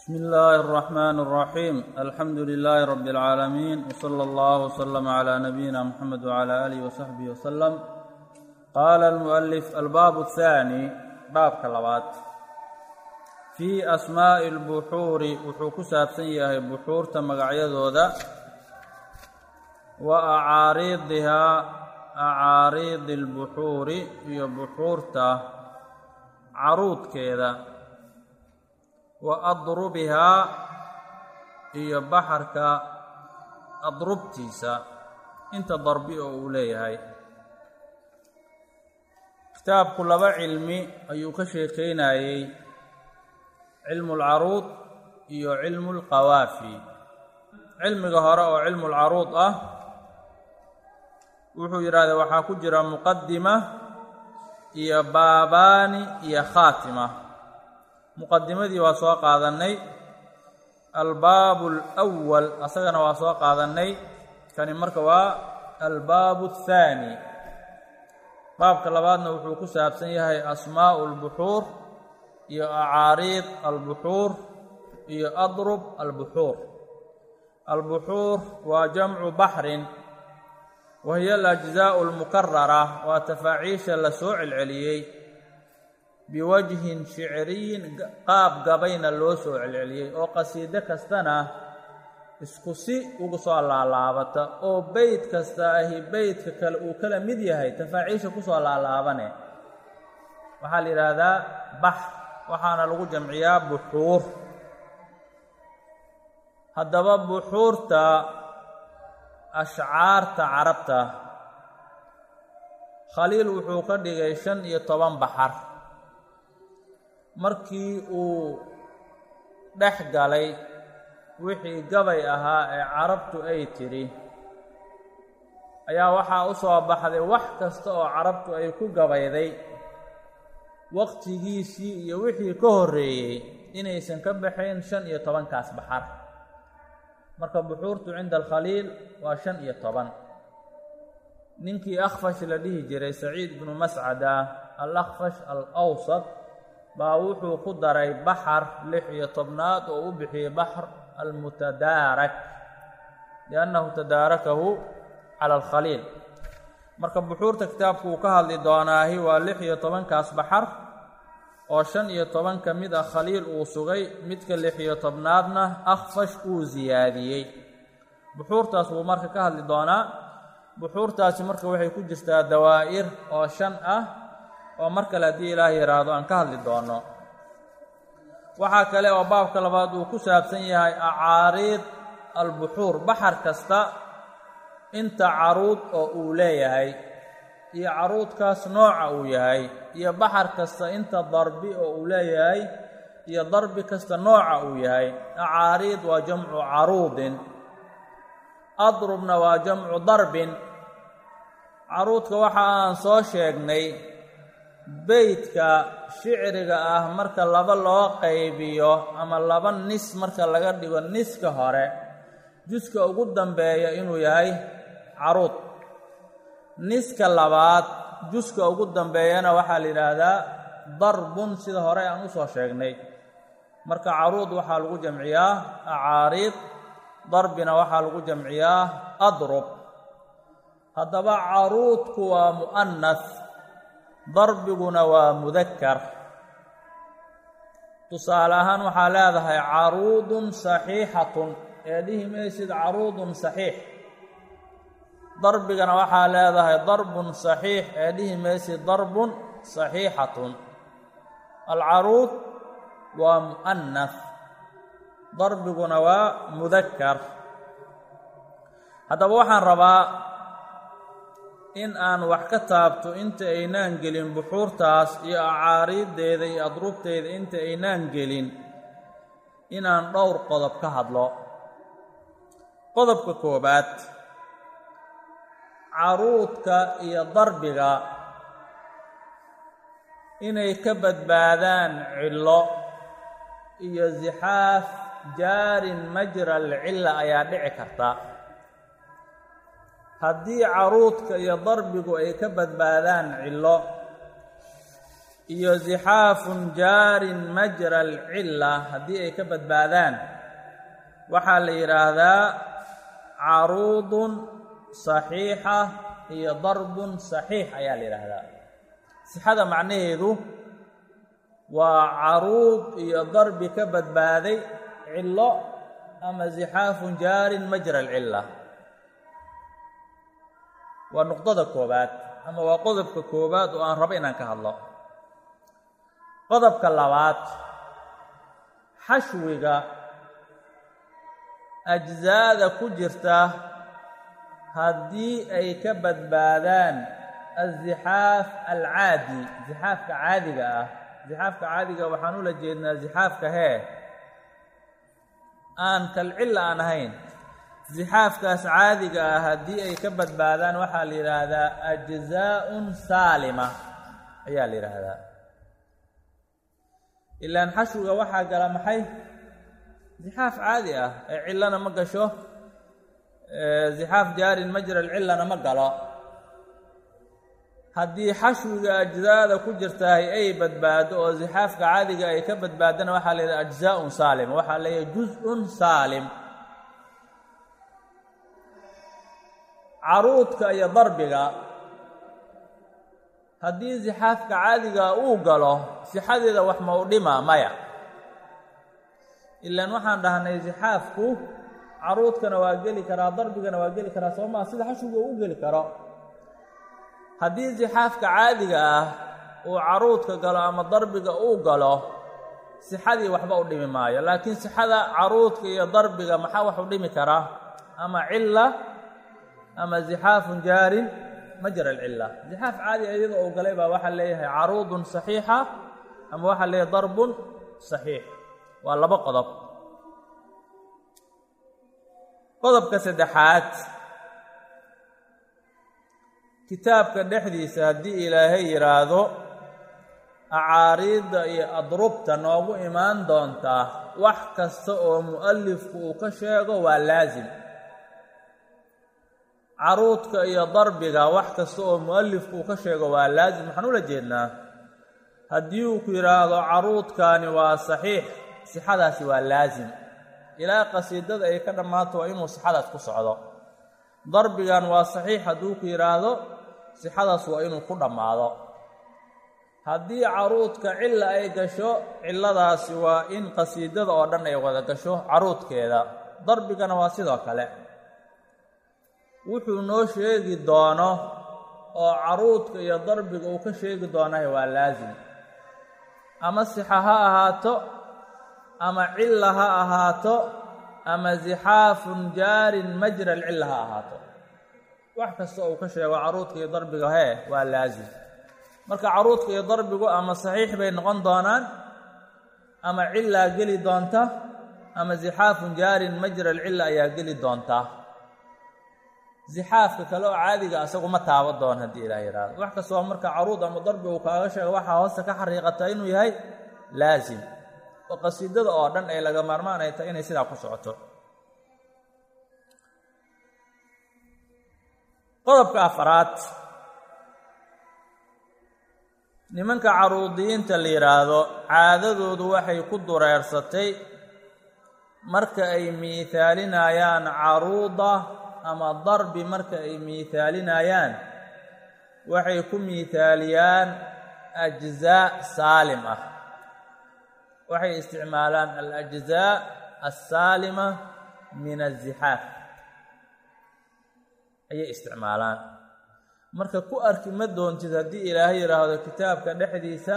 بسم الله الرحمن الرحيم الحمد لله رب العالمين وصلى الله وسلم على نبينا محمد وعلى آله وصحبه وسلم قال المؤلف الباب الثاني باب كلبات في أسماء البحور wuxuu ku saabsan yahay buxuurta magacyadooda wa acaariidihaa acaariidi اlbuxuuri iyo buxuurta caruudkeeda wa adrubihaa iyo baxarka adrubtiisa. Inta darbi oo uu leeyahay. Kitaabku laba cilmi ayuu ka sheekeynayey cilmu lcaruud iyo cilmu lqawaafi cilmiga hore oo cilmu lcaruud ah wuxuu yidhaahda waxaa ku jira muqadima iyo baabaani iyo khaatima muqadimadii waa soo qaadannay. Albaabu alwal asagana waa soo qaadannay. Kani marka waa albaabu athaani baabka labaadna wuxuu ku saabsan yahay asmaa'u albuxuur iyo acaariid albuxuur iyo adrub albuxuur. Albuxuur waa jamcu baxrin wa hiya alajzaa'u almukarara waa tafaaciisha la soo celceliyey biwajhin shicriyin qaab gabayna loo soo celceliyey oo qasiido kastana isku si ugu soo laalaabata oo beyt kasta ahi beytka kale uu kala mid yahay tafaaciisha ku soo laalaabane. Waxaa la yidhaahdaa bax waxaana lagu jamciyaa buxuur. Haddaba buxuurta ashcaarta carabta khaliil wuxuu ka dhigay shan iyo toban baxar markii uu dhex galay wixii gabay ahaa ee carabtu ay tidhi ayaa waxaa u soo baxday wax kasta oo carabtu ay ku gabayday waqtigiisii iyo wixii ka horreeyey inaysan ka baxayn shan iyo tobankaas baxar. Marka buxuurtu cinda alkhaliil waa shan iyo toban. Ninkii akhfash la dhihi jiray saciid bnu mascada al akhfash al awsad baa wuxuu ku daray baxar lix iyo tobnaad oo u bixiyey baxr almutadaarak liannahu tadaarakahu cala alkhaliil. Marka buxuurta kitaabku uu ka hadli doonaahi waa lix iyo tobankaas baxar oo shan iyo toban ka mid ah khaliil uu sugay midka lix iyo tobnaadna akhfash uu siyaadiyey buxuurtaas buu marka ka hadli doonaa. Buxuurtaasi marka waxay ku jirtaa dawaa'ir oo shan ah oo mar kale haddii ilaah yidhaahdo aan ka hadli doono. Waxaa kale oo baabka labaad uu ku saabsan yahay acaariid albuxuur baxar kasta inta caruud oo uu leeyahay iyo caruudkaas nooca uu yahay iyo baxar kasta inta darbi oo uu leeyahay iyo darbi kasta nooca uu yahay. Acaariid waa jamcu caruudin adrubna waa jamcu darbin. Caruudka waxa aan soo sheegnay beydka shicriga ah marka laba loo qaybiyo ama laba nis marka laga dhigo niska hore juska ugu dambeeya inuu yahay caruud niska labaad juska ugu dambeeyana waxaa la yidhaahdaa darbun sida hore aan u soo sheegnay. Marka caruud waxaa lagu jamciyaa acaariid darbina waxaa lagu jamciyaa adrub. Haddaba caruudku waa mu'anas darbiguna waa mudakar tusaale ahaan waxaa leedahay caruudun saxiixatun ee dhihi maysid caruudun saxiix. Darbigana waxaa leedahay darbun saxiix ee dhihi maysid darbun saxiixatun. Alcaruud waa mu'anas darbiguna waa mudakar haddaba waxaan rabaa in aan wax ka taabto inta aynaan gelin buxuurtaas iyo acaariiddeeda iyo adrubteeda inta aynaan gelin inaan dhowr qodob ka hadlo. Qodobka koowaad caruudka iyo darbiga inay ka badbaadaan cillo iyo sixaaf jaarin majra alcilla ayaa dhici karta haddii caruudka iyo darbigu ay ka badbaadaan cillo iyo zixaafun jaarin majra alcilla haddii ay ka badbaadaan waxaa la yidhaahdaa caruudun saxiixa iyo darbun saxiix ayaa la yidhaahdaa. Sixada macnaheedu waa caruud iyo darbi ka badbaaday cillo ama zixaafun jaarin majra alcilla waa nuqdada koobaad ama waa qodobka koobaad oo aan rabo inaan ka hadlo. Qodobka labaad xashwiga ajzaada ku jirta haddii ay ka badbaadaan azixaaf alcaadi zixaafka caadiga ah. Zixaafka caadiga waxaan ula jeednaa zixaafka hee. Aan kalcilla aan ahayn zixaafkaas caadiga ah haddii ay ka badbaadaan waxaa la yidhaahdaa ajzaa'un saalima. Ayaa la yidhaahdaa. Ilaan xashwiga waxaa gala maxay? Zixaaf caadi ah ee cillana ma gasho. Zixaaf jaarin majra alcillana ma galo. Haddii xashwiga ajzaada ku jirtahay ay badbaado oo zixaafka caadiga ay ka badbaadana waxaa la yidhaha ajzaa'un saalima waxaa yidhaha juz-un saalim caruudka iyo darbiga haddii zixaafka caadiga uu galo sixadeeda wax ma u dhima maya. Ilaan waxaan dhahnay zixaafku caruudkana waa geli karaa darbigana waa geli karaa soo maa sida xashwiga u geli karo. Haddii zixaafka caadiga ah uu caruudka galo ama darbiga uu galo sixadii waxba u dhimi maayo. Laakiin sixada caruudka iyo darbiga maxaa wax u dhimi karaa ama cilla ama zixaafun jaarin majra alcilla. Zixaaf caadi iyada oo galay baa waxaa leeyahay caruudun saxiixa ama waxaa leeyahay darbun saxiix. Waa laba qodob. Qodobka saddexaad. Kitaabka dhexdiisa haddii ilaahay yidhaahdo acaariidda iyo adrubta noogu imaan doontaa wax kasta oo mu'alifku uu ka sheego waa laasim caruudka iyo darbiga wax kasta oo mu'alifku uu ka sheego waa laasim waxaan ula jeednaa. Haddii uu ku yidhaahdo caruudkaani waa saxiix sixadaasi waa laasim ilaa qasiidada ay ka dhammaato waa inuu sixadaas ku socdo. Darbigan waa saxiix hadduu ku yidhaahdo sixadaas waa inuu ku dhammaado. Haddii caruudka cilla ay gasho cilladaasi waa in qasiidada oo dhan ay wada gasho caruudkeeda darbigana waa sidoo kale wuxuu noo sheegi doono oo caruudka iyo darbiga uu ka sheegi doonahay waa laasim ama sixa ha ahaato ama cilla ha ahaato ama zixaafun jaarin majra alcilla ha ahaato. Wax kasta uu ka sheego caruudka iyo darbiga hee waa laasim marka caruudka iyo darbigu ama saxiix bay noqon doonaan ama cillaa geli doonta ama zixaafun jaarin majra alcilla ayaa geli doontaa zixaafka kale oo caadiga asagu ma taabo doon haddii ilaah yidhaahdo wax kastoo marka caruud ama darbi uu kaaga sheego waxaa hoosta ka xariiqata inuu yahay laasim oo qasiidada oo dhan ay laga maarmaan ay tahay inay sidaa ku socoto. Qodobka afaraad. Nimanka caruudiyiinta la yidhaahdo caadadoodu waxay ku dureersatay marka ay miithaalinayaan caruuda ama darbi marka ay miithaalinayaan waxay ku miithaaliyaan ajzaa saalim ah. Waxay isticmaalaan alajzaa alsaalima min azixaaf ayay isticmaalaan. Marka ku arki ma doontid haddii ilaahay yidhaahdo kitaabka dhexdiisa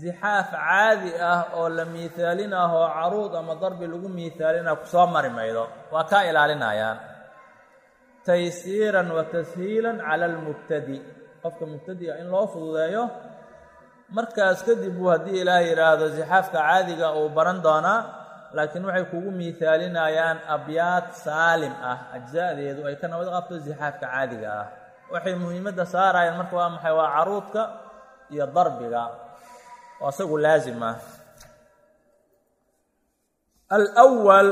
zixaaf caadi ah oo la miithaalin ah oo caruud ama darbi lagu miithaalina ku soo mari maydo waa kaa ilaalinayaan. Taysiiran wa tashiilan cala almubtadi. Qofka mubtadiga in loo fududeeyo markaas kadib buu haddii ilaahay yidhaahdo zixaafka caadiga uu baran doonaa laakiin waxay kugu miithaalinayaan abyaad saalim ah ajza'deedu ay ka nabad qabto zixaafka caadiga ah. Waxay muhiimadda saarayaan marka waa maxay waa caruudka iyo darbiga oo isagu laasim ah. Alwal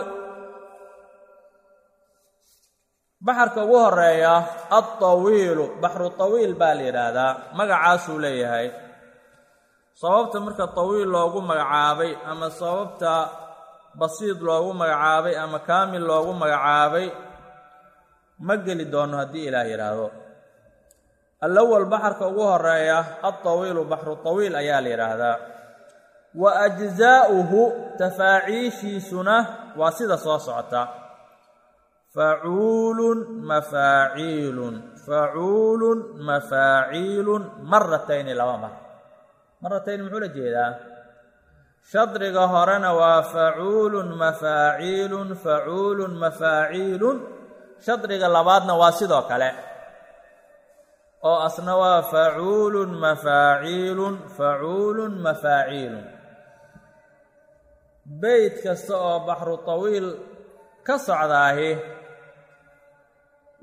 baxarka ugu horreeya alطawiilu baxru طawiil baa la yidhaahdaa magacaasuu leeyahay. Sababta marka tawiil loogu magacaabay ama sababta basiid loogu magacaabay ama kaamil loogu magacaabay ma geli doono haddii ilaah yidhaahdo alawal baxarka ugu horreeya altawiilu baxru tawiil ayaa la yidhaahdaa wa ajzaa'uhu tafaaciishiisuna waa sida soo socota. Facuulun mafaaciilun facuulun mafaaciilun maratayni laba mar. Maratayni muxuu la jeedaa? Shadriga horena waa facuulun mafaaciilun facuulun mafaaciilun. Shadriga labaadna waa sidoo kale oo asna waa facuulun mafaaciilun facuulun mafaaciilun beyt kasta oo baxru tawiil ka socdaahi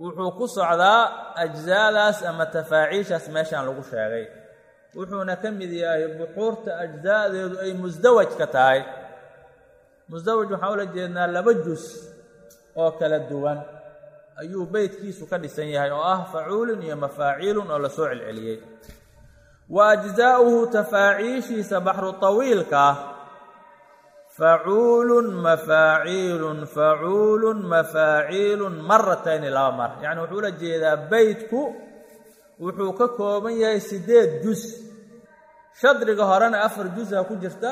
wuxuu ku socdaa ajzaadaas ama tafaaciishaas meeshaan lagu sheegay. Wuxuuna ka mid yahay buxuurta ajzaadeedu ay musdawaj ka tahay. Musdawaj waxaan ula jeednaa laba jus oo kala duwan ayuu beytkiisu ka dhisan yahay oo ah facuulun iyo mafaaciilun oo la soo celceliyey. Wa ajzaa'uhu tafaaciishiisa baxru tawiilka facuulun mafaaciilun facuulun mafaaciilun maratayni laba mar. Yacni wuxuu ula jeedaa beytku wuxuu ka kooban yahay siddeed jus shadriga horena afar jusa ku jirta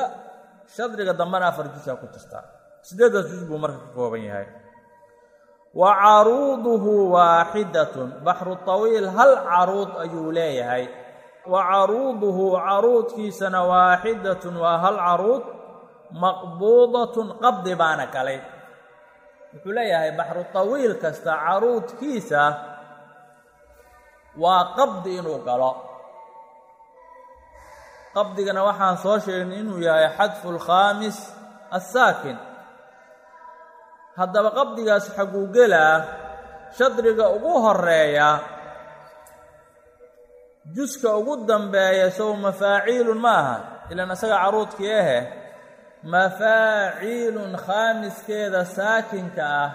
shadriga dambena afar jusa ku jirta. Siddeeddaas jus buu marka ka kooban yahay wa caruuduhu waaxidatun. Baxru tawiil hal caruud ayuu leeyahay. Wa caruuduhu caruudkiisana waaxidatun waa hal caruud maqbuudatun qabdi baana galay. Wuxuu leeyahay baxru tawiil kasta caruudkiisa waa qabdi inuu galo. Qabdigana waxaan soo sheegnay inuu yahay xadfu lkhaamis assaakin haddaba qabdigaas xaguu gelaa shadriga ugu horreeya juska ugu dambeeya sow mafaaciilun ma aha ilaan isaga caruudkii ahe mafaaciilun khaamiskeeda saakinka ah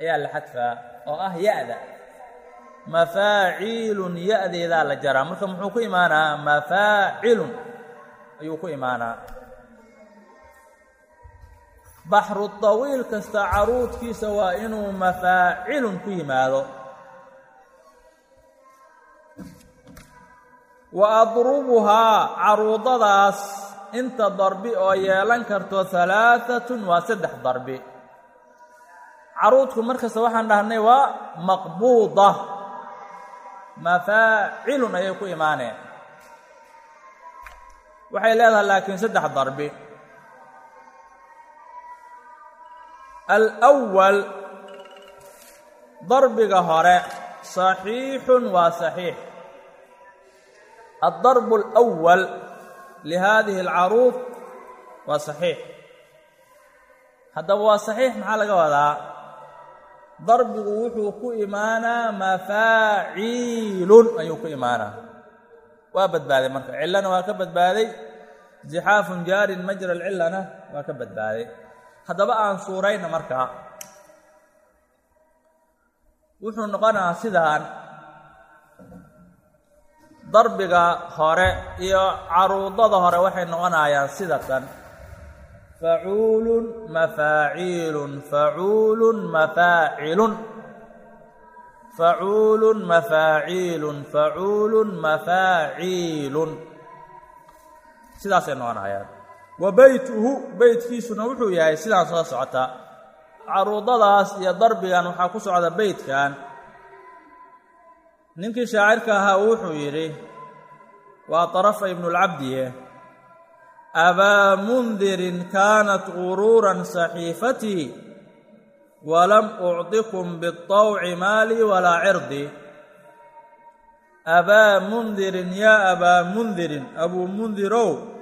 ayaa la xadfaa oo ah ya-da. Mafaaciilun ya-deedaa la jaraa. Marka muxuu ku imaanaa? Mafaacilun ayuu ku imaanaa baxru tawiil kasta caruudkiisa waa inuu mafaacilun ku yimaado. Wa adrubuhaa caruudadaas inta darbi oo yeelan karto halaaatun waa saddex darbi. Caruudku markasta waxaan dhahnay waa maqbuuda. Mafaacilun ayay ku imaaneen. Waxay leedahay laakiin saddex darbi alwal darbiga hore saxiixun waa saxiix. Addarbu alwal lihaadihi alcaruud waa saxiix. Haddaba waa saxiix maxaa laga wadaa? Darbigu wuxuu ku imaanaa mafaaciilun ayuu ku imaanaa. Waa badbaaday marka cillana waa ka badbaaday. Zixaafun jaarin majra alcillana waa ka badbaaday haddaba aan suurayna markaa wuxuu noqonayaa sidaan darbiga hore iyo caruudada hore waxay noqonayaan sida tan facuulun mafaaciilun facuulun mafaacilun facuulun mafaaciilun facuulun mafaaciilun sidaasay noqonayaan wa beytuhu beytkiisuna wuxuu yahay sidaan soo socota. Caruudadaas iyo darbigan waxaa ku socda beytkan ninkii shaacirka ahaa wuxuu yidhi waa tarafa ibnulcabdiye eh. abaa mundirin kaanat quruuran saxiifatii walam ucdikum biطawci maalii walaa cirdi. Abaa mundirin yaa abaa mundirin abuu mundirow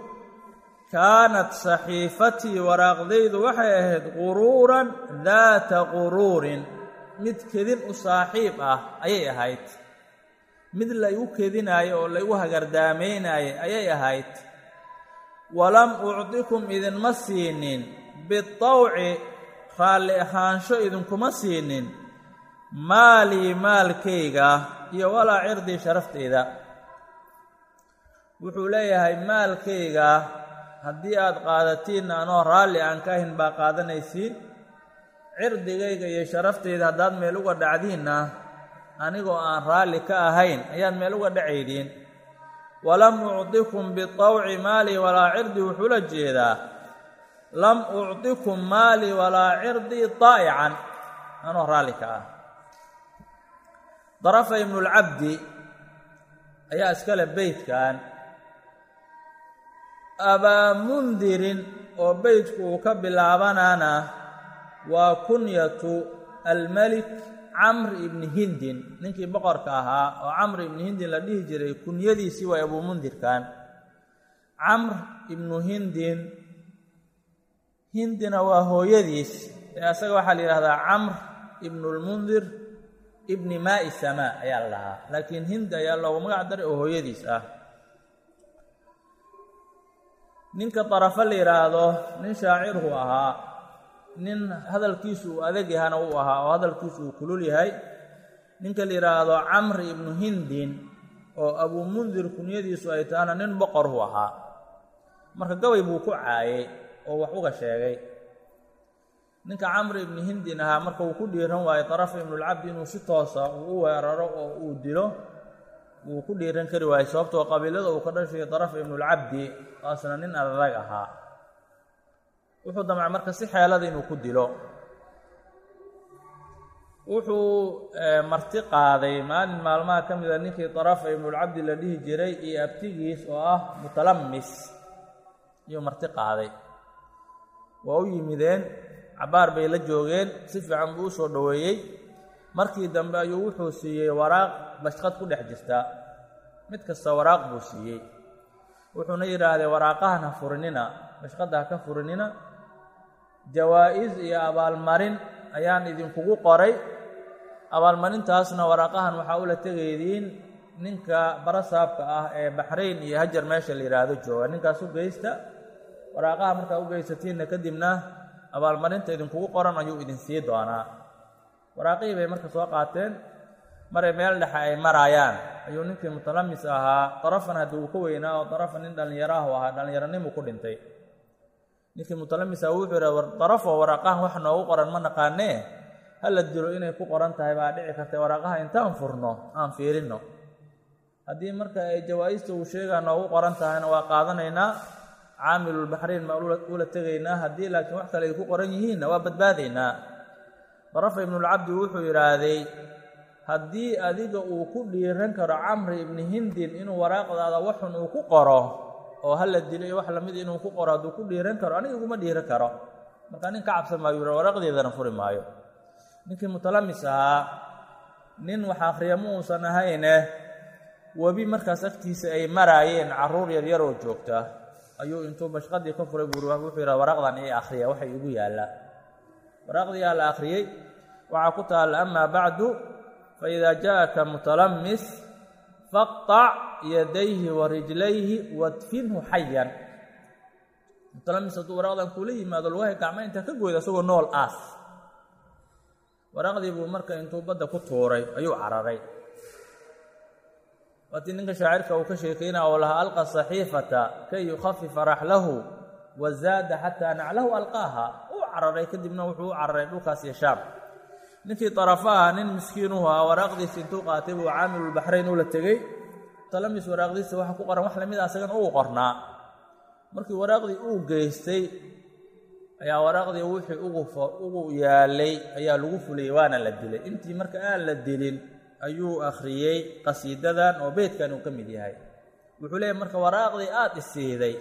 kaanat saxiifatii waraaqdaydu waxay ahayd quruuran daata quruurin. Mid kedin u saaxiib ah ayay ahayd. Mid laygu kedinaayo oo laygu hagardaamaynaayo ayay ahayd. Walam ucdikum idinma siinin. Bitawci raalli ahaansho idinkuma siinin. Maalii maalkayga iyo walaa cirdii sharaftayda. Wuxuu leeyahay maalkayga haddii aad qaadatiinna anoo raalli aan ka ahin baa qaadanaysiin. Cirdigayga iyo sharaftayda haddaad meel uga dhacdiinna anigoo aan raalli ka ahayn ayaad meel uga dhacaydiin. Walam ucdikum bitawci maalii walaa cirdii wuxuu la jeedaa. Lam ucdikum maalii walaa cirdii daa'ican anoo raalli ka ah. Darafa ibnulcabdi ayaa iskale beytkan abaamundirin oo beytku uu ka bilaabanaana waa kunyatu almelik camr ibni hindin. Ninkii boqorka ahaa oo camr ibni hindin la dhihi jiray kunyadiisii waa abuumundirkan camr ibnu hindin hindina waa hooyadiis. Ee asaga waxaa la yidhahdaa camr ibnulmundir ibni maa'i samaa ayaa la dhahaa laakiin hind ayaa loogu magac daray oo hooyadiis ah ninka darafo la yidhaahdo nin shaacirhu ahaa nin hadalkiisu uu adag yahana uu ahaa oo hadalkiisu uu kulul yahay ninka la yidhaahdo camr ibnu hindin oo abuumundir kunyadiisu ay tahana nin boqorhu ahaa. Marka gabay buu ku caayay oo wax uga sheegay. Ninka camr ibnu hindin ahaa marka uu ku dhiiran waayo darafa ibnulcabdi inuu si toosa uu u weeraro oo uu dilo wuu ku dhiiran kari waayey sababtoo qabiilada uu ka dhashay darafa ibnulcabdi waasna nin adag ahaa. Wuxuu damcay marka si xeelada inuu ku dilo. Wuxuu marti qaaday maalin maalmaha ka mida ninkii darafa ibnulcabdi la dhihi jiray iyo abtigiis oo ah mutalamis iyuu marti qaaday. Waa u yimideen cabbaar bay la joogeen si fiican buu u soo dhoweeyey. Markii dambe ayuu wuxuu siiyey waraaq bashqad ku dhex jirta mid kasta waraaq buu siiyey. Wuxuuna yidhaahdee waraaqahan ha furinina. Bashqadda ha ka furinina jawaa'is iyo abaalmarin ayaan idinkugu qoray. Abaalmarintaasna waraaqahan waxaa ula tegaydiin ninka barasaabka ah ee baxrayn iyo hajar meesha la yidhaahdo jooga. Ninkaas u geysta waraaqaha markaa u geysatiinna kadibna abaalmarinta idinkugu qoran ayuu idin sii doonaa. Waraaqihii bay marka soo qaateen maray meel dhexe ay maraayaan ayuu ninkii mutalamis ahaa. Darafan haddii uu ka weynaa oo darafan nin dhallinyaraahu ahaa dhallinyaranimu ku dhintay. Ninkii mutalamis aha wuxuu yidhaha darafo waraaqahan wax noogu qoran ma naqaanee? Hala dilo inay ku qoran tahay baa dhici kartay waraaqaha intaan furno aan fiirinno. Haddii marka ay jawaa'ista uu sheegaa noogu qoran tahayna waa qaadanaynaa caamilulbaxrayn baan ula tegaynaa. Haddii laakiin wax kale ay ku qoran yihiinna waa badbaadaynaa darafa ibnulcabdi wuxuu yidhaahday haddii adiga uu ku dhiiran karo camri ibni hindin inuu waraaqdaada waxun uu ku qoro oo hala dilo iyo wax la mid inuu ku qoro hadduu ku dhiiran karo aniga iguma dhiiran karo. Marka nin ka cabsan maayo yidha waraaqdeedana furi maayo. Ninkii mutalamis ahaa nin wax akhriya uusan ahayne. Webi markaas agtiisa ay maraayeen carruur yaryar oo joogta. Ayuu intuu bashqadii ka furay buuri wuxuu yidhaha waraaqdan ii akhriya waxay igu yaallaa waraaqdiyaa la akhriyey waxaa ku taalla amaa bacdu faidaa ja'aka mutalamis faqطac yadayhi wa rijlayhi wadfinhu xayan mutalamis hadduu waraaqdan kuula yimaado lugahay gacma intaa ka goyda isagoo nool aas waraaqdii buu marka intuu badda ku tuuray ayuu cararay waatii ninka shaacirka uu ka sheekaynaa oo lahaa alqa saxiifata kay yukhafifa raxlahu wa zaada xataa naclahu alqaaha uu cararay kadibna wuxuu u cararay dhulkaas iyo shaam ninkii darafaha nin miskiinuhu ah waraaqdiisa intuu qaatay buu caamilulbaxrayn ula tegey. Talamis waraaqdiisa waxa ku qoran wax la mid a asagana uu qornaa. Markii waraaqdii uu geystay ayaa waraaqdii wixii ugu yaalay ayaa lagu fuliyey waana la dilay. Intii marka aan la dilin ayuu akhriyey qasiidadan oo beydkan uu ka mid yahay. Wuxuu leeyahy marka waraaqdii aad isiiday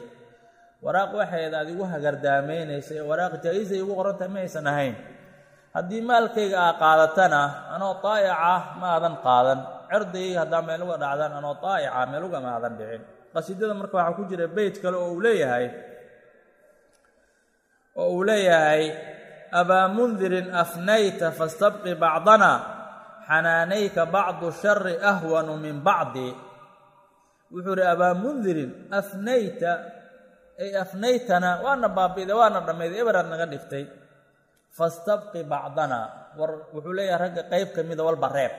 waraaq waxayd aad igu hagardaameynaysay waraaq jaa-isay igu qorantahay ma aysan ahayn haddii maalkayga aa qaadatana anoo daa'ica ma aadan qaadan. Cirdigayga haddaa meel uga dhacdaan anoo daa'ica meel uga ma aadan dhicin. Qasiidada marka waxaa ku jira beyt kale oo uu leeyahay oo uu leeyahay abaa mundirin afnayta fastabqi bacdana xanaanayka bacdu shari ahwanu min bacdi. Wuxuu ihi abaa mundirin afnayta ay afnaytana waana baabi'day waana dhammayday eberaad naga dhigtay fastabqi bacdana war wuxuu leeyahay ragga qayb ka mida walba reeb.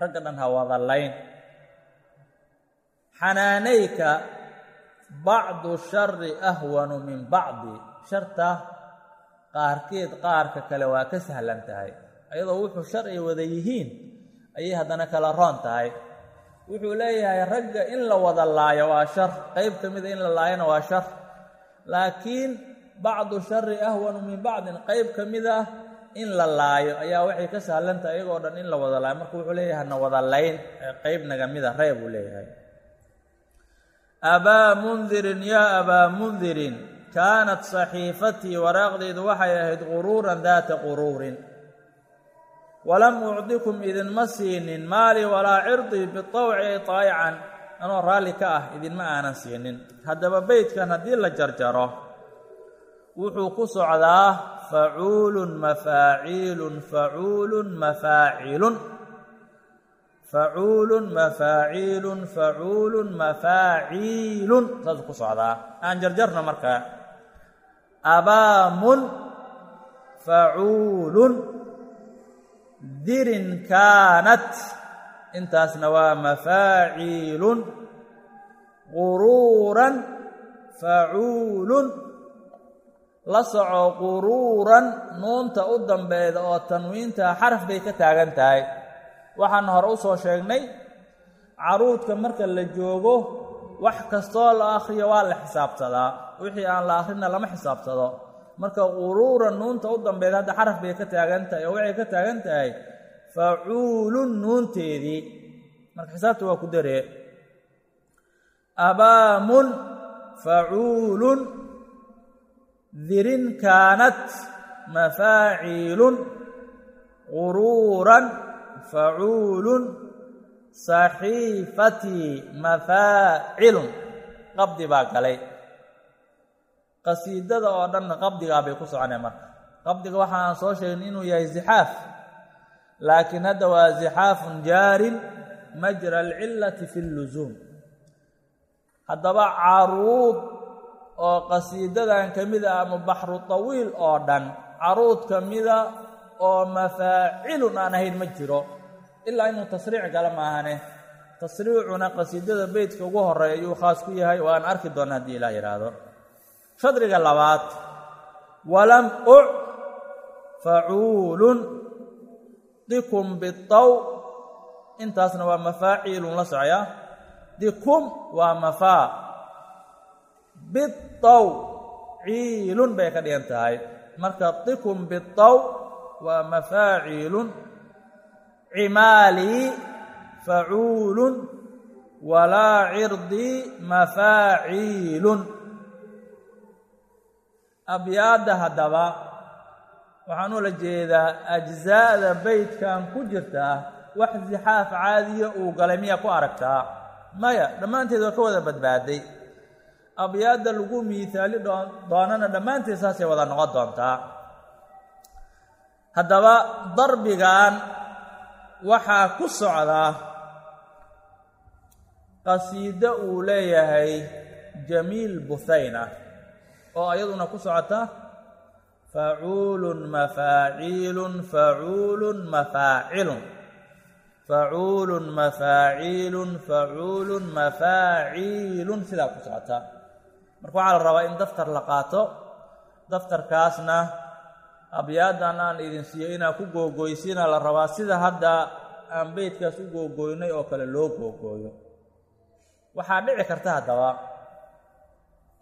Ragga dhan ha wada layn. Xanaanayka bacdu shari ahwanu min bacdi sharta qaarkeed qaarka kale waa ka sahlan tahay. Ayadoo wuxuu shar ay wada yihiin ayay haddana kala roon tahay. Wuxuu leeyahay ragga in la wada laayo waa shar. Qayb ka mida in la laayona waa shar. Laakiin bacdu shari ahwanu min bacdin qayb ka mid ah in la laayo ayaa waxay ka sahlan tahay iyagoo dhan in la wada laayo. Marka wuxuu leeyahay na wada layn. Qayb naga mida reeb buu leeyahay. Abaa mundirin yaa abaa mundirin kaanat saxiifatii waraaqdaydu waxay ahayd quruuran daata quruurin. Walam ucdikum idinma siinin maali walaa cirdii bitawci taayican anoo raalli ka ah idinma aanan siinin. Haddaba beydkan haddii la jarjaro wuxuu ku socdaa facuulun mafaaciilun facuulun mafaacilun facuulun mafaaciilun facuulun mafaaciilun saasuu ku socdaa. Aan jarjarna markaa abaamun facuulun dirin kaanat. Intaasna waa mafaaciilun quruuran facuulun la soco quruuran nuunta u dambeeda oo tanwiinta xaraf bay ka taagan tahay. Waxaan hore u soo sheegnay caruudka marka la joogo wax kastoo la akhriyo waa la xisaabsadaa wixii aan la akhrina lama xisaabsado marka quruuran nuunta u dambeeda hadda xaraf bay ka taagan tahay oo waxay ka taagan tahay facuulun nuunteedii. Marka xisaabta waa ku daree. Abaamun facuulun dirin kaanat mafaaciilun quruuran facuulun saxiifatii mafaacilun. Qabdi baa galay. Qasiidada oo dhanna qabdigaa bay ku soconeen marka. Qabdiga waxa aan soo sheegnay inuu yahay zixaaf. Laakiin hadda waa zixaafun jaarin majra alcillati fi llusuum haddaba caruud oo qasiidadan ka mida ama baxru tawiil oo dhan caruud ka mida oo mafaacilun aan ahayn ma jiro. Ilaa inuu tasriic gala maahane tasriicuna qasiidada beytka ugu horreeya ayuu khaas ku yahay oo aan arki doona haddii ilaa yidhaahdo shadriga labaad walam uc facuulun dikum bitaw. Intaasna waa mafaaciilun la socya dikum waa mafaa bitaw ciilun bay ka dhigan tahay marka dikum bitaw waa mafaaciilun cimaalii facuulun walaa cirdii mafaaciilun abyaadda haddaba waxaan ula jeedaa ajzaa'da beydkan ku jirtaa wax zixaaf caadiya uu galay miyaa ku aragtaa maya dhammaanteed waa ka wada badbaaday abyaadda lagu miihaali doonana dhammaanteed saasay wada noqon doontaa. Haddaba darbigan waxaa ku socda qasiido uu leeyahay jamiil buthayna oo ayaduna ku socota facuulun mafaaciilun facuulun mafaacilun facuulun mafaaciilun facuulun mafaaciilun sidaa ku socota marka waxaa la rabaa in daftar la qaato. Daftarkaasna abyaaddan aan idin siiyo inaa ku googoysiina la rabaa sida hadda aan beydkaas u googooynay oo kale loo googooyo. Waxaa dhici karta haddaba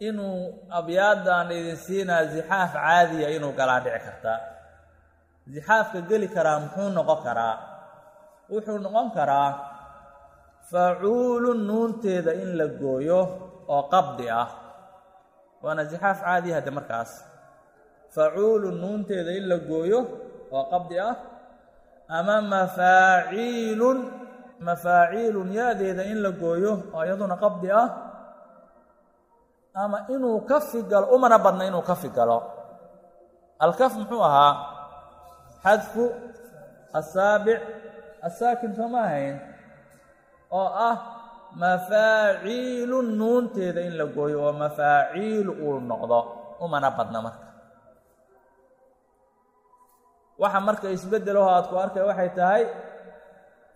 inuu abyaaddan idin siinaa zixaaf caadiya inuu galaa dhici karta. Zixaafka geli karaa muxuu noqon karaa? Wuxuu noqon karaa facuulun nuunteeda in la gooyo oo qabdi ah waana zixaaf caadiya hadde markaas. Facuulun nuunteeda in la gooyo oo qabdi ah ama mafaaciilun mafaaciilun yaadeeda in la gooyo oo iyaduna qabdi ah ama inuu kafi galo umana badna inuu kafi galo alkaf muxuu ahaa xadfu asaabic assaakin sooma ahayn oo ah mafaaciilun nuunteeda in la gooyo oo mafaaciilu uu noqdo. Umana badna marka. Waxa marka isbeddelaho aad ku arkay waxay tahay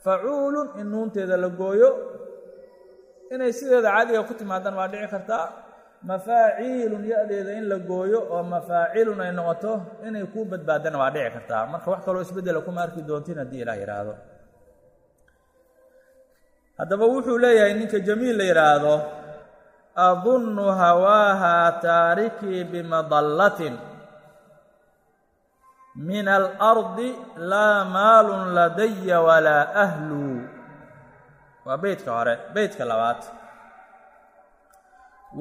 facuulun in nuunteeda la gooyo. Inay sideeda caadiga ku timaadaan waa dhici kartaa mafaaciilun ya-deeda in la gooyo oo mafaacilun ay noqoto inay kuu badbaadana waa dhici kartaa marka wax kaloo isbeddela kuma arki doontin haddii ilaah yidhaahdo haddaba wuxuu leeyahay ninka jamiil la yidhaahdo adunnu hawaaha taarikii bimadallatin. Min alardi laa maalun ladaya walaa ahlu. Waa beytka hore beytka labaad.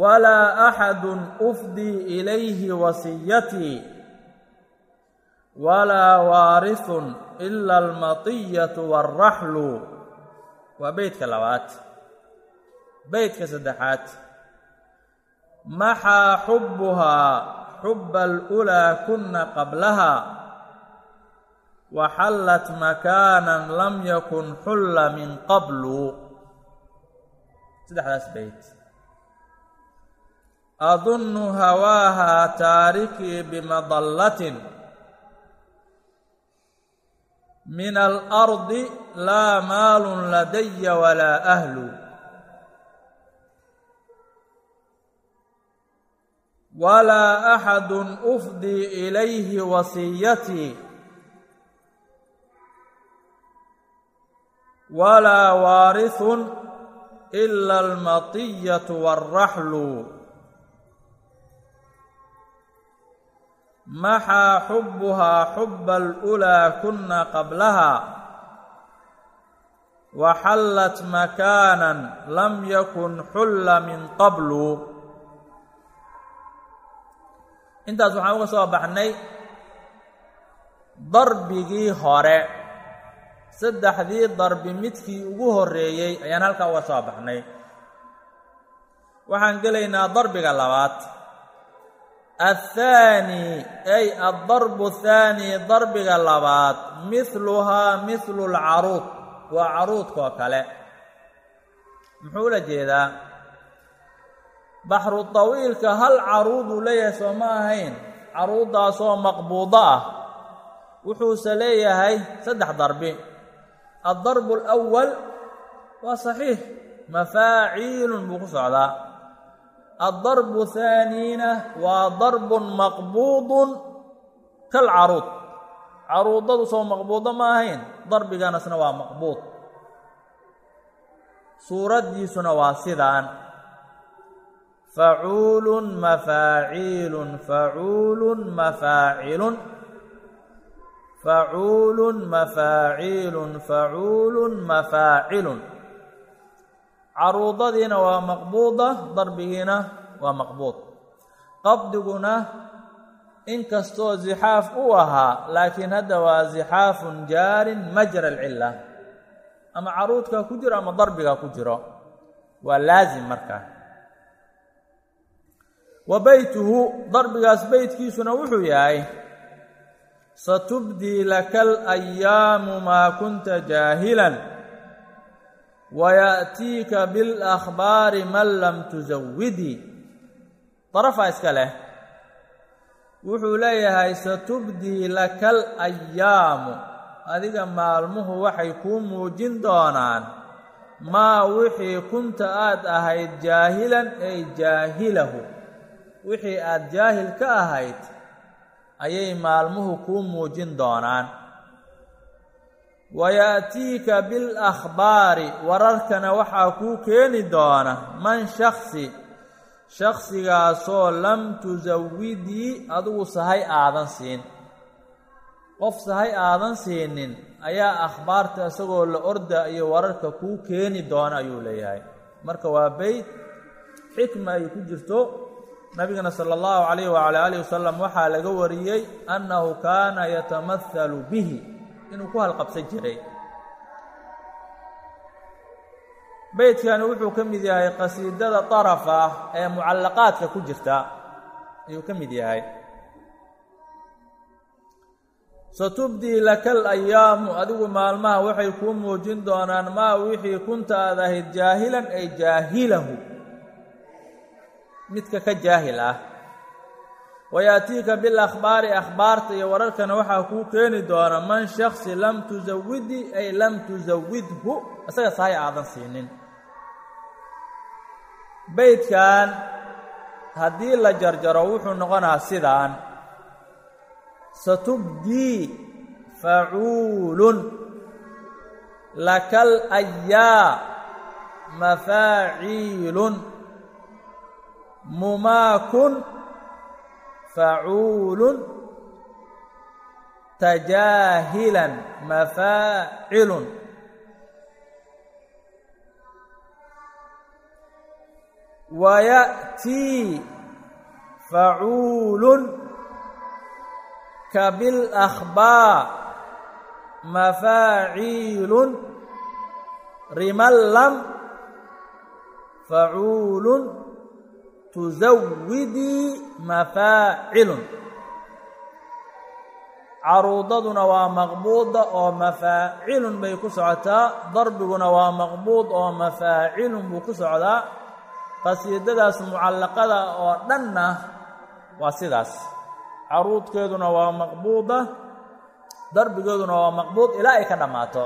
Walaa axadun ufdii ilayhi wasiyatii walaa waarithun ila almatiyatu waaraxlu waa beytka labaad. Beytka saddexaad. Maxaa xubbuhaa xuba alulaa kuna qablaha? Waxallat makaanan lam yakun xulla min qablu. Saddexdaas beyt adunnu hawaaha taarikii bimadallatin min alardi laa maalun ladaya walaa ahlu walaa axadun ufdii ilayhi wasiyatii walaa waarithun ila almatiyatu waaraxlu maxaa xubbuhaa xuba alulaa kuna qablaha? Waxallat makaanan lam yakun xulla min qablu. Intaas waxaan uga soo baxnay darbigii hore. Saddexdii darbi midkii ugu horreeyey ayaan halkaa uga soo baxnay. Waxaan gelaynaa darbiga labaad athaani ay addarbu thaani darbiga labaad mihluhaa mihlu lcaruud waa caruudkoo kale muxuu la jeedaa baxru tawiilka hal caruuduu leeyahay soo ma ahayn caruuddaasoo maqbuudo ah wuxuuse leeyahay saddex darbi addarbu alawal waa saxiix mafaaciilun buu ku socdaa addarbu haaniina waa darbun maqbuudun kalcaruud caruudadu soo maqbuudo ma ahayn darbiganasna waa maqbuud suuraddiisuna waa sidaan facuulun mafaaciilun facuulun mafaacilun facuulun mafaaciilun facuulun mafaacilun caruudadiina waa maqbuuda darbigiina waa maqbuud. Qabdiguna inkastoo zixaaf u ahaa laakiin hadda waa zixaafun jaarin majra alcilla. Ama caruudkaa ku jiro ama darbigaa ku jiro waa laasim markaa wa beytuhu darbigaas beytkiisuna wuxuu yahay satubdii laka alayaamu maa kunta jaahilan waya'tiika bilakhbaari man lam tusawidii darafaa iska leh wuxuu leeyahay satubdii lakal ayaamu adiga maalmuhu waxay kuu muujin doonaan maa wixii kunta aad ahayd jaahilan ay jaahilahu wixii aad jaahil ka ahayd ayay maalmuhu kuu muujin doonaan wayaatiika bilakhbaari wararkana waxaa kuu keeni doona man shaksi shaksigaasoo lam tusawidii adigu sahay aadan siin qof sahay aadan siinin ayaa akhbaarta isagoo la orda iyo wararka kuu keeni doona ayuu leeyahay marka waa beyt xikma ay ku jirto nabigana sala allahu calayh wacalaa alihi wasalam waxaa laga wariyey annahu kaana yatamahalu bihi inuu ku halqabsan jiray. Beytkani wuxuu ka mid yahay qasiidada daraf ee mucallaqaadka ku jirta. Ayuu ka mid yahay. Satubdii laka alayaamu adigu maalmaha waxay kuu muujin doonaan maa wixii kunta aad ahayd jaahilan ay jaahilahu. Midka ka jaahil ah wayaatiika bilakhbaari akhbaarta iyo wararkana waxaa kuu keeni doona man shaksi lam tusawidii ay lam tusawidhu isaga sahay aadan siinin. Beydkan haddii la jarjaro wuxuu noqonaa sidaan satubdii facuulun lakal ayaa mafaaciilun mumaakun facuulun tajaahilan mafaacilun wayaأtii facuulun kabilakhbaa mafaaciilun rimallam facuulun tusawidii mafaacilun caruudaduna waa maqbuuda oo mafaacilun bay ku socotaa darbiguna waa maqbuud oo mafaacilun buu ku socdaa qasiidadaas mucallaqada oo dhanna waa sidaas caruudkeeduna waa maqbuuda darbigeeduna waa maqbuud ilaa ay ka dhammaato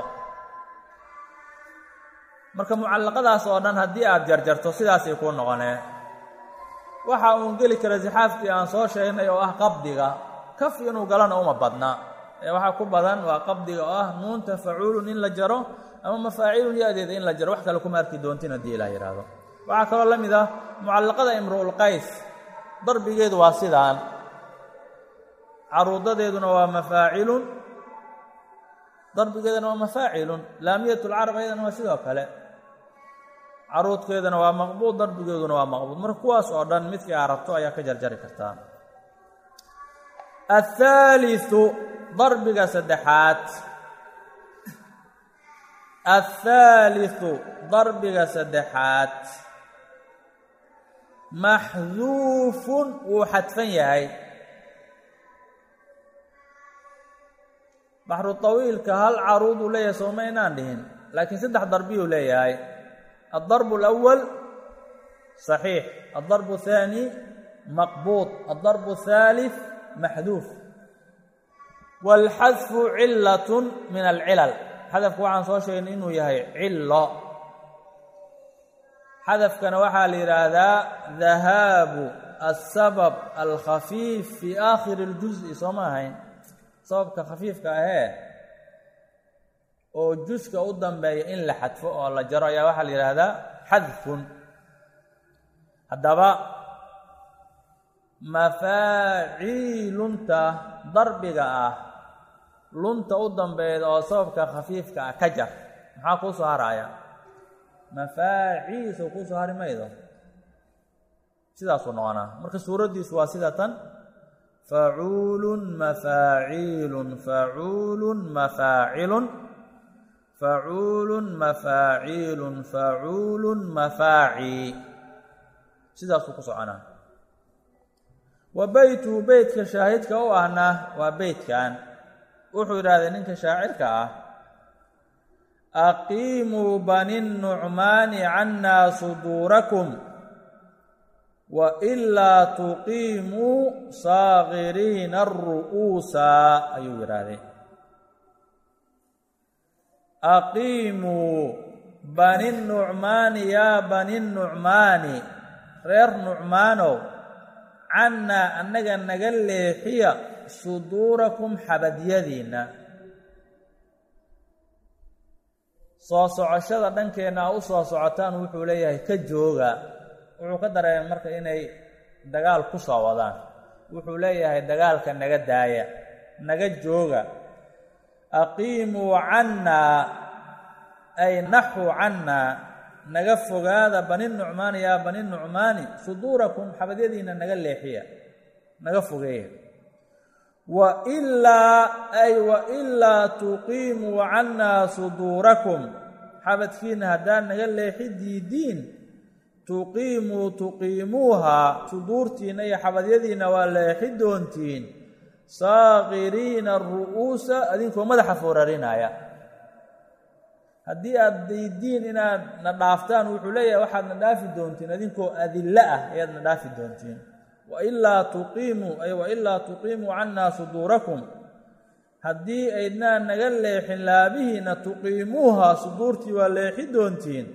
marka mucallaqadaas oo dhan haddii aada jarjarto sidaasay kuu noqonee waxa uun geli kara sixaafkii aan soo sheegnay oo ah qabdiga. Kaf inuu galana uma badna. Ee waxaa ku badan waa qabdiga oo ah nuunta facuulun in la jaro ama mafaacilun ya-deeda in la jaro. Wax kale kuma arki doontin haddii ilaa yidhaahdo waxaa kaloo la mid ah mucallaqada imru'ulqays darbigeedu waa sidaan. Caruudadeeduna waa mafaacilun. Darbigeeduna waa mafaacilun. Laamiyatulcarab ayadana waa sidoo kale caruudkeeduna waa maqbuud darbigeeduna waa maqbuud. Marka kuwaas oo dhan midkii aa ayaa ka jarjari kartaa athaaliu darbiga saddexaad. Athaaliu darbiga saddexaad. Maxduufun wuu xadfan yahay. Baxru طawiilka hal caruud uu leeyahay sooma inaan dhihin. Laakiin saddex darbiyuu leeyahay الdarb الأwal صaxiix الdarb الثaanي maqbuud الdarb الثaalث maxduuf wاlxadfu cilaة min alcilal xadafka waxaan soo sheegnay inuu yahay cilo xadafkana waxaa la yidhaahdaa dahaabu الsabab alkhafiif fi aakhiri اljuزءi soo ma ahayn sababka khafiifka ahee oo juska u dambeeya in la xadfo oo la jaro ayaa waxaa la yidhaahdaa xadfun. Haddaba mafaaciilunta darbiga ah lunta u dambeeyda oo sababka khafiifka ah ka jar. Maxaa kuu soo haraaya mafaaciil kuu soo hari maydo. Sidaasuu noqonaa. Marka suuraddiisu waa sida tan facuulun mafaaciilun facuulun mafaacilun facuulun mafaaciilun facuulun mafaaci sidaasuu ku soconaa. Wa beytuhu beytka shaahidka u ahna waa beytkan wuxuu yidhahday ninka shaacirka ah aqiimuu bani nucmaani cannaa suduurakum wa ilaa tuqiimuu saakiriina aru'uusa ayuu yidhaahday aqiimuu bani nucmaani yaa bani nucmaani reer nucmaanow cannaa annaga naga leexiya suduurakum xabadyadiinna soo socoshada dhankeenna a u soo socotaan wuxuu leeyahay ka jooga. Wuxuu ka dareemay marka inay dagaal ku soo wadaan. Wuxuu leeyahay dagaalka naga daaya naga jooga aqiimuu cannaa ay naxuu cannaa naga fogaada bani nucmaani yaa bani nucmaani suduurakum xabadyadiinna naga leexiya naga fogeeya. Wa ilaa ay wa ilaa tuqiimuu cannaa suduurakum xabadkiinna haddaad naga leexi diidiin tuqiimuu tuqiimuuhaa suduurtiinna iyo xabadyadiinna waa leexi doontiin saakiriina aru'uusa adinkoo madaxa foorarinaya haddii aad diidiin inaad na dhaaftaan wuxuu leeyahay waxaad na dhaafi doontiin adinkoo adillo ah ayaad na dhaafi doontiin. Wailaa tuqiimuu ay wailaa tuqiimuu cannaa suduurakum. Haddii aydnaa naga leexin laabihiina tuqiimuuha suduurtii waa leexi doontiin.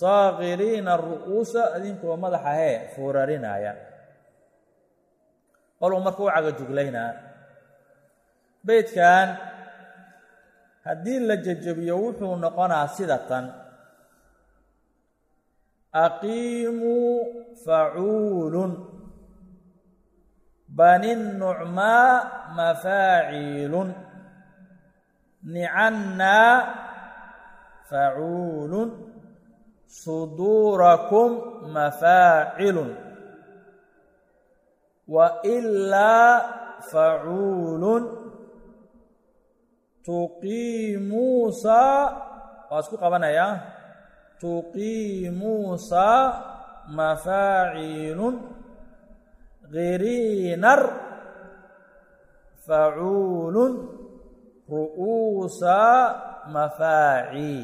Saakiriina aru'uusa adinkoo madaxa hee foorarinaya qoluu marka u cagajuglaynaa beydkan haddii la jejebiyo wuxuu noqonaa sida tan. Aqiimuu facuulun. Bani nucmaa mafaaciilun. Nicannaa facuulun. Suduurakum mafaacilun wa ilaa facuulun tuqiimuusaa waa isku qabanayaa tuqiimuusaa mafaaciilun giriinar facuulun ru'uusaa mafaacii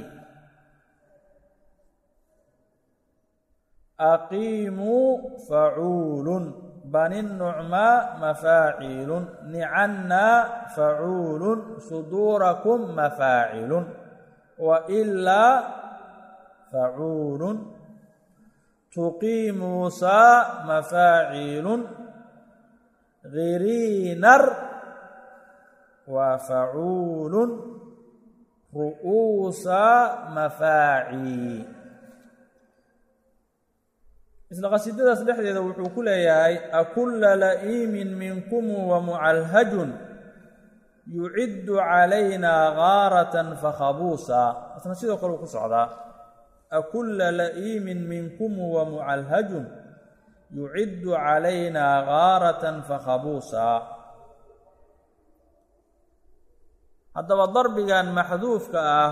aqiimuu facuulun bani nucmaa mafaaciilun nicannaa facuulun suduurakum mafaacilun wa ilaa facuulun tuqiimuusaa mafaaciilun giriinar waa facuulun ru'uusaa mafaacii isla qasiidadaas dhexdeeda wuxuu ku leeyahay akulla la'iimin minkumu wa mucalhajun yuciddu calaynaa gaaratan fakhabuusa asna sidoo kale uu ku socdaa akulla la'iimin minkumu wa mucalhajun yuciddu calaynaa gaaratan fakhabuusa haddaba darbigan maxduufka ah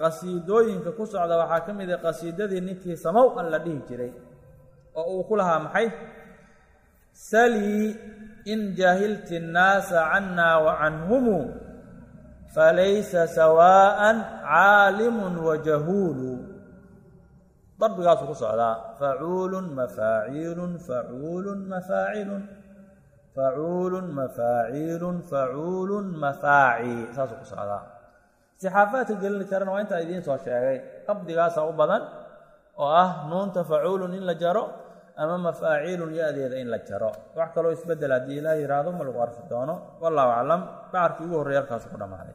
qasiidooyinka ku socda waxaa ka mid ah qasiidadii ninkii samow an la dhihi jiray oo uu ku lahaa maxay? Salii in jahilti nnaasa cannaa wa canhumu falaysa sawaa'an caalimun wa jahuulu. Darbigaasuu ku socdaa facuulun mafaaciilun facuulun mafaacilun facuulun mafaaciilun facuulun mafaaci saasuu ku socdaa. Sixaafaadka gelini karana waa intaa idiin soo sheegay qabdigaasa u badan oo ah nuunta facuulun in la jaro ama mafaaciilun ya-deeda in la jaro. Wax kaloo isbeddel haddii ilaa yidhaahdo ma lagu arki doono. Wallahu aclam. Bacarkii ugu horreey halkaasu ku dhammaaday